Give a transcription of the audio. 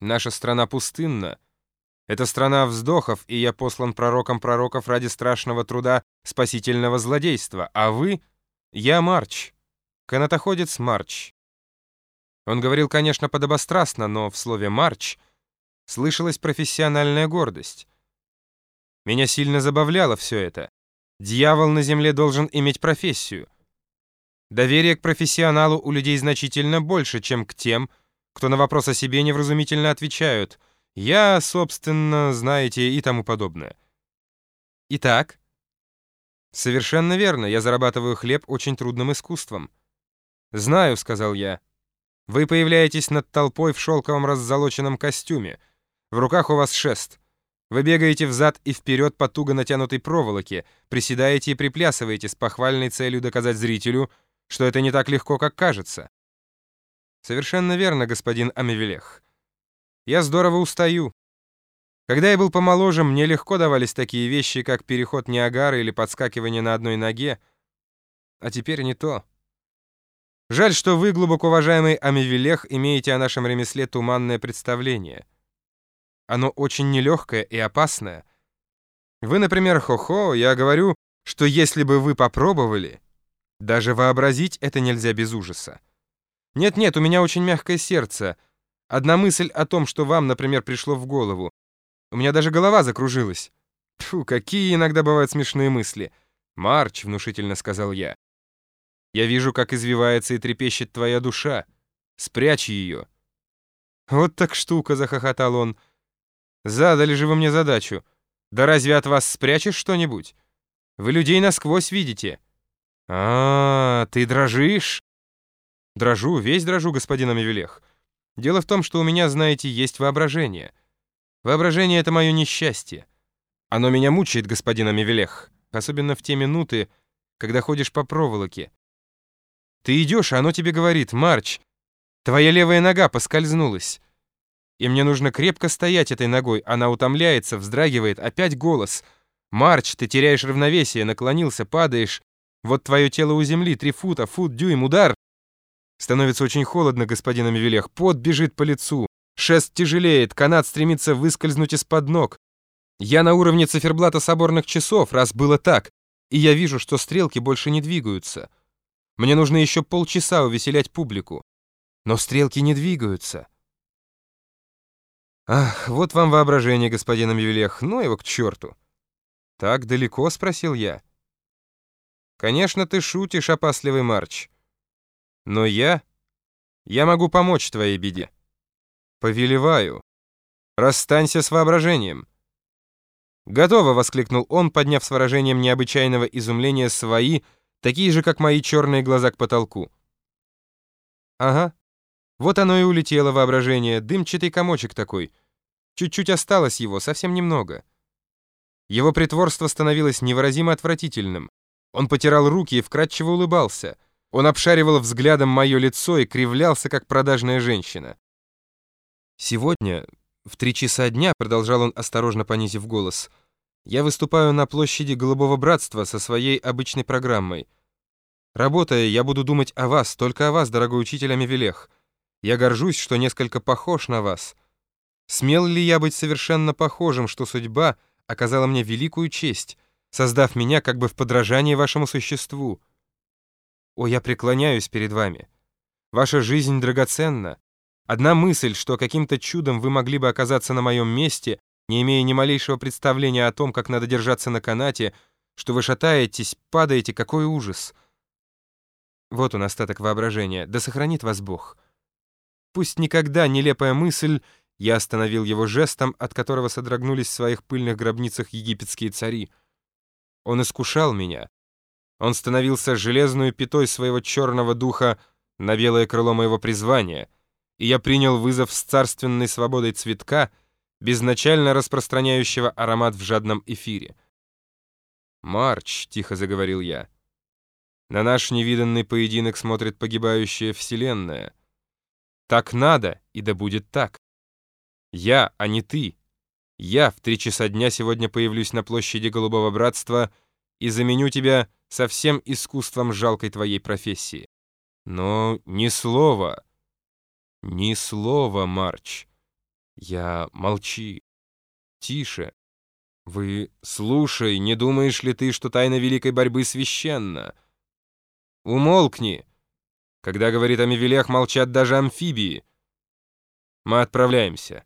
Наша страна пустынна. Это страна вздохов, и я послан пророком пророков ради страшного труда спасительного злодейства. А вы — я Марч, канатоходец Марч. Он говорил, конечно, подобострастно, но в слове «марч» слышалась профессиональная гордость. Меня сильно забавляло все это. Дьявол на земле должен иметь профессию. Доверие к профессионалу у людей значительно больше, чем к тем, кто на вопрос о себе невразумительно отвечают «я, собственно, знаете» и тому подобное. Итак, совершенно верно, я зарабатываю хлеб очень трудным искусством. «Знаю», — сказал я. «Вы появляетесь над толпой в шелковом раззолоченном костюме. В руках у вас шест. Вы бегаете взад и вперед по туго натянутой проволоке, приседаете и приплясываете с похвальной целью доказать зрителю, что это не так легко, как кажется. Совершенно верно, господин Амевелех. Я здорово устаю. Когда я был помоложе, мне легко давались такие вещи, как переход Ниагары или подскакивание на одной ноге, а теперь не то. Жаль, что вы, глубоко уважаемый Амевелех, имеете о нашем ремесле туманное представление. Оно очень нелегкое и опасное. Вы, например, хо-хо, я говорю, что если бы вы попробовали, даже вообразить это нельзя без ужаса. Нет-нет, у меня очень мягкое сердце. Одна мысль о том, что вам, например, пришло в голову. У меня даже голова закружилась. Фу, какие иногда бывают смешные мысли. «Марч», — внушительно сказал я. «Я вижу, как извивается и трепещет твоя душа. Спрячь ее». «Вот так штука», — захохотал он. «Задали же вы мне задачу. Да разве от вас спрячешь что-нибудь? Вы людей насквозь видите». «А, ты дрожишь?» «Дрожу, весь дрожу, господин Амевелех. Дело в том, что у меня, знаете, есть воображение. Воображение — это мое несчастье. Оно меня мучает, господин Амевелех, особенно в те минуты, когда ходишь по проволоке. Ты идешь, а оно тебе говорит, «Марч, твоя левая нога поскользнулась». И мне нужно крепко стоять этой ногой. Она утомляется, вздрагивает, опять голос. «Марч, ты теряешь равновесие, наклонился, падаешь». Вот твое тело у земли, три фута, фут, дюйм, удар. Становится очень холодно, господин Амевелех. Пот бежит по лицу. Шест тяжелеет, канат стремится выскользнуть из-под ног. Я на уровне циферблата соборных часов, раз было так, и я вижу, что стрелки больше не двигаются. Мне нужно еще полчаса увеселять публику. Но стрелки не двигаются. Ах, вот вам воображение, господин Амевелех, ну его к черту. Так далеко, спросил я. Конечно, ты шутишь, опасливый Марч. Но я... Я могу помочь твоей беде. Повелеваю. Расстанься с воображением. «Готово!» — воскликнул он, подняв с выражением необычайного изумления свои, такие же, как мои черные глаза к потолку. «Ага. Вот оно и улетело, воображение, дымчатый комочек такой. Чуть-чуть осталось его, совсем немного». Его притворство становилось невыразимо отвратительным. Он потирал руки и вкрадчиво улыбался. Он обшаривал взглядом мое лицо и кривлялся, как продажная женщина. «Сегодня, в три часа дня», — продолжал он, осторожно понизив голос, «я выступаю на площади Голубого Братства со своей обычной программой. Работая, я буду думать о вас, только о вас, дорогой учитель Амевелех. Я горжусь, что несколько похож на вас. Смел ли я быть совершенно похожим, что судьба оказала мне великую честь — создав меня как бы в подражании вашему существу. О, я преклоняюсь перед вами. Ваша жизнь драгоценна. Одна мысль, что каким-то чудом вы могли бы оказаться на моем месте, не имея ни малейшего представления о том, как надо держаться на канате, что вы шатаетесь, падаете, какой ужас. Вот он остаток воображения, да сохранит вас Бог. Пусть никогда нелепая мысль, я остановил его жестом, от которого содрогнулись в своих пыльных гробницах египетские цари, он искушал меня. Он становился железной пятой своего черного духа на белое крыло моего призвания, и я принял вызов с царственной свободой цветка, безначально распространяющего аромат в жадном эфире. «Марч», — тихо заговорил я, — «на наш невиданный поединок смотрит погибающая вселенная. Так надо, и да будет так. Я, а не ты, я в три часа дня сегодня появлюсь на площади Голубого Братства и заменю тебя со всем искусством жалкой твоей профессии. Но ни слова, ни слова, Марч. Я молчи. Тише. Вы слушай, не думаешь ли ты, что тайна великой борьбы священна? Умолкни. Когда говорит о Мевелех, молчат даже амфибии. Мы отправляемся.